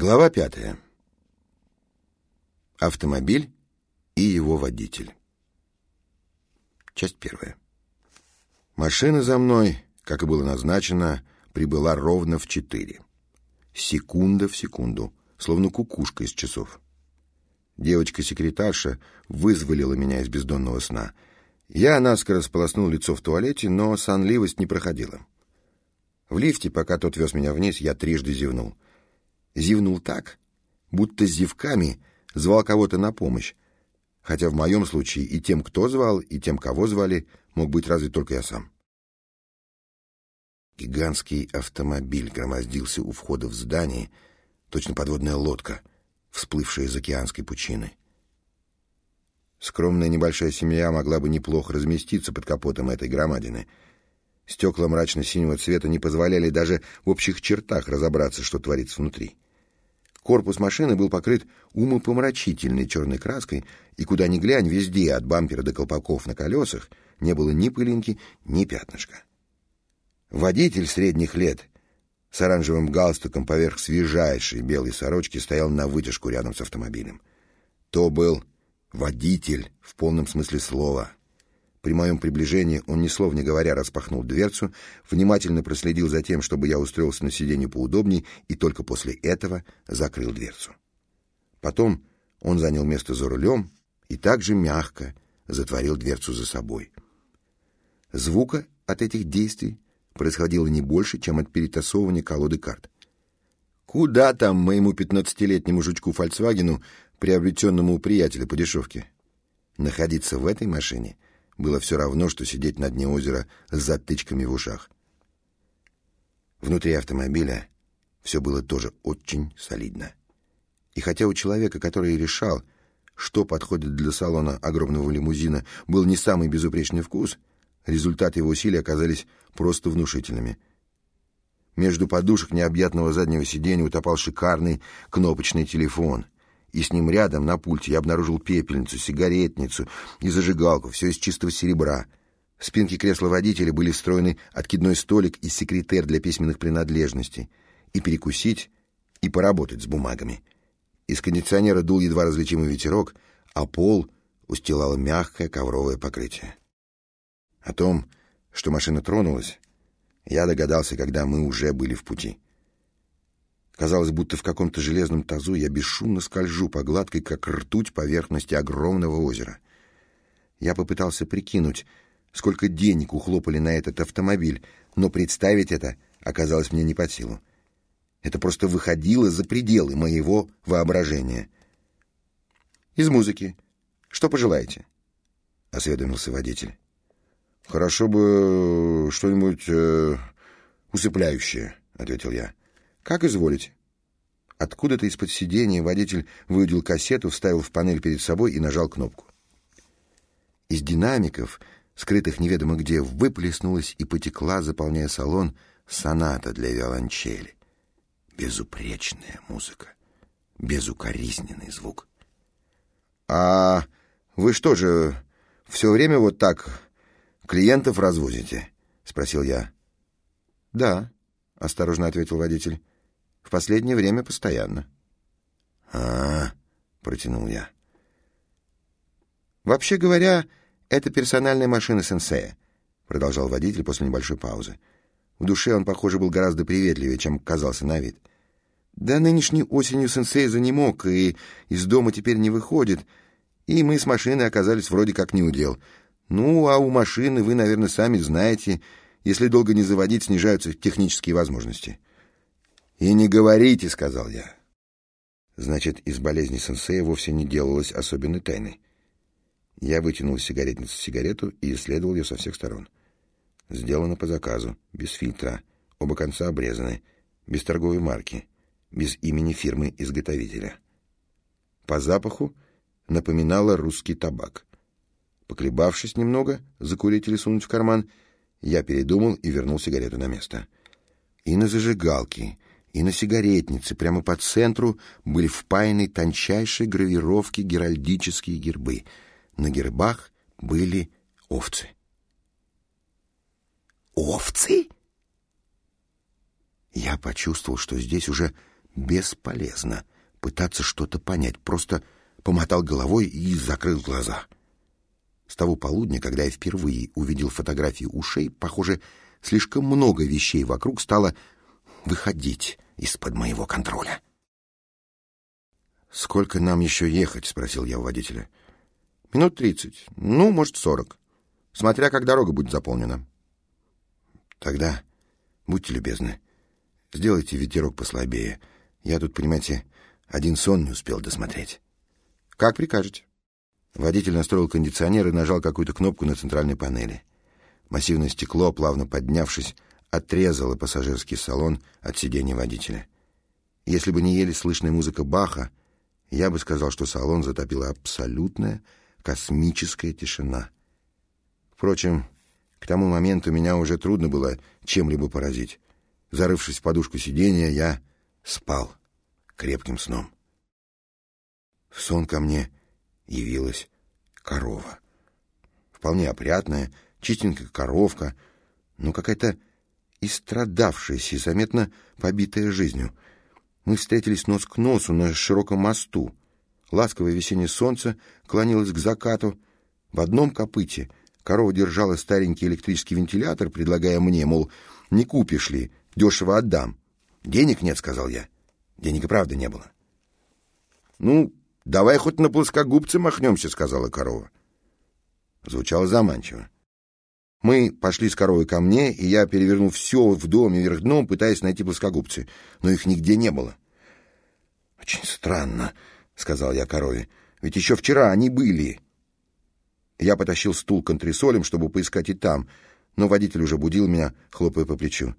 Глава пятая. Автомобиль и его водитель. Часть первая. Машина за мной, как и было назначено, прибыла ровно в четыре. Секунда в секунду, словно кукушка из часов. Девочка-секретарша вызволила меня из бездонного сна. Я наскоро сполоснул лицо в туалете, но сонливость не проходила. В лифте, пока тот вез меня вниз, я трижды зевнул — зевнул так, будто с зевками звал кого-то на помощь, хотя в моем случае и тем, кто звал, и тем, кого звали, мог быть разве только я сам. Гигантский автомобиль громоздился у входа в здание, точно подводная лодка, всплывшая из океанской пучины. Скромная небольшая семья могла бы неплохо разместиться под капотом этой громадины — Стекла мрачно-синего цвета не позволяли даже в общих чертах разобраться, что творится внутри. Корпус машины был покрыт умопомрачительной черной краской, и куда ни глянь, везде, от бампера до колпаков на колесах, не было ни пылинки, ни пятнышка. Водитель средних лет с оранжевым галстуком поверх свежайшей белой сорочки стоял на вытяжку рядом с автомобилем. То был водитель в полном смысле слова — при моем приближении он, ни слов не говоря, распахнул дверцу, внимательно проследил за тем, чтобы я устроился на сиденье поудобнее, и только после этого закрыл дверцу. Потом он занял место за рулем и также мягко затворил дверцу за собой. Звука от этих действий происходило не больше, чем от перетасовывания колоды карт. Куда там моему пятнадцатилетнему жучку Фольксвагену, приобретенному у приятеля по дешевке? Находиться в этой машине — было все равно, что сидеть на дне озера с затычками в ушах. Внутри автомобиля все было тоже очень солидно. И хотя у человека, который решал, что подходит для салона огромного лимузина, был не самый безупречный вкус, результаты его усилий оказались просто внушительными. Между подушек необъятного заднего сиденья утопал шикарный кнопочный телефон — и с ним рядом на пульте я обнаружил пепельницу, сигаретницу и зажигалку, все из чистого серебра. В спинке кресла водителя были встроены откидной столик и секретер для письменных принадлежностей. И перекусить, и поработать с бумагами. Из кондиционера дул едва различимый ветерок, а пол устилало мягкое ковровое покрытие. О том, что машина тронулась, я догадался, когда мы уже были в пути. Казалось, будто в каком-то железном тазу я бесшумно скольжу по гладкой, как ртуть, поверхности огромного озера. Я попытался прикинуть, сколько денег ухлопали на этот автомобиль, но представить это оказалось мне не под силу. Это просто выходило за пределы моего воображения. «Из музыки. Что пожелаете?» — осведомился водитель. «Хорошо бы что-нибудь э, усыпляющее», — ответил я. «Как изволите». Откуда-то из-под сиденья водитель выудил кассету, вставил в панель перед собой и нажал кнопку. Из динамиков, скрытых неведомо где, выплеснулась и потекла, заполняя салон, соната для виолончели. Безупречная музыка, безукоризненный звук. «А вы что же, все время вот так клиентов развозите?» — спросил я. «Да», — осторожно ответил водитель. В последнее время постоянно. А, -а, -а протянул я. Вообще говоря, это персональная машина сенсея, продолжал водитель после небольшой паузы. В душе он, похоже, был гораздо приветливее, чем казался на вид. Да нынешней осенью сенсей занемог и из дома теперь не выходит, и мы с машиной оказались вроде как не удел. Ну, а у машины, вы, наверное, сами знаете, если долго не заводить, снижаются технические возможности. «И не говорите», — сказал я. Значит, из болезни сенсея вовсе не делалось особенной тайны. Я вытянул из сигаретницы сигарету и исследовал ее со всех сторон. Сделано по заказу, без фильтра, оба конца обрезаны, без торговой марки, без имени фирмы-изготовителя. По запаху напоминало русский табак. Поколебавшись немного, закурить или сунуть в карман, я передумал и вернул сигарету на место. И на зажигалке — и на сигаретнице прямо по центру были впаяны тончайшие гравировки геральдические гербы. На гербах были овцы. «Овцы?» Я почувствовал, что здесь уже Бесполезно пытаться что-то понять, просто помотал головой и закрыл глаза. С того полудня, когда я впервые увидел фотографии ушей, похоже, слишком много вещей вокруг стало выходить из-под моего контроля. «Сколько нам еще ехать?» — спросил я у водителя. «Минут тридцать. Ну, может, сорок. Смотря как дорога будет заполнена». «Тогда будьте любезны, сделайте ветерок послабее. Я тут, понимаете, один сон не успел досмотреть». «Как прикажете». Водитель настроил кондиционер и нажал какую-то кнопку на центральной панели. Массивное стекло, плавно поднявшись, отрезало пассажирский салон от сидения водителя. Если бы не еле слышная музыка Баха, я бы сказал, что салон затопила абсолютная космическая тишина. Впрочем, к тому моменту меня уже трудно было чем-либо поразить. Зарывшись в подушку сиденья, я спал крепким сном. В сон ко мне явилась корова. Вполне опрятная, чистенькая коровка, но какая-то истрадавшаяся и заметно побитая жизнью. Мы встретились нос к носу на широком мосту. Ласковое весеннее солнце клонилось к закату. В одном копыте корова держала старенький электрический вентилятор, предлагая мне, мол, не купишь ли, дешево отдам. «Денег нет», — сказал я. Денег и правда не было. «Ну, «Давай хоть на плоскогубцы махнемся», — сказала корова. Звучало заманчиво. Мы пошли с коровой ко мне, и я перевернул все в доме вверх дном, пытаясь найти плоскогубцы, но их нигде не было. «Очень странно», — сказал я корове, — «ведь еще вчера они были». Я потащил стул к антресолям, чтобы поискать и там, но водитель уже будил меня, хлопая по плечу.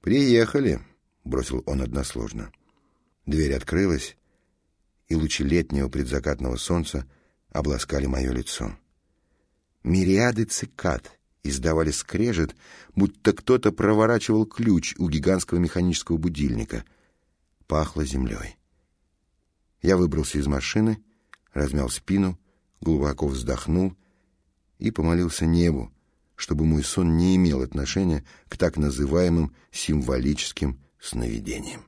«Приехали», — бросил он односложно. Дверь открылась, и лучи летнего предзакатного солнца обласкали мое лицо. Мириады цикад издавали скрежет, будто кто-то проворачивал ключ у гигантского механического будильника. Пахло землей. Я выбрался из машины, размял спину, глубоко вздохнул и помолился небу, чтобы мой сон не имел отношения к так называемым символическим сновидениям.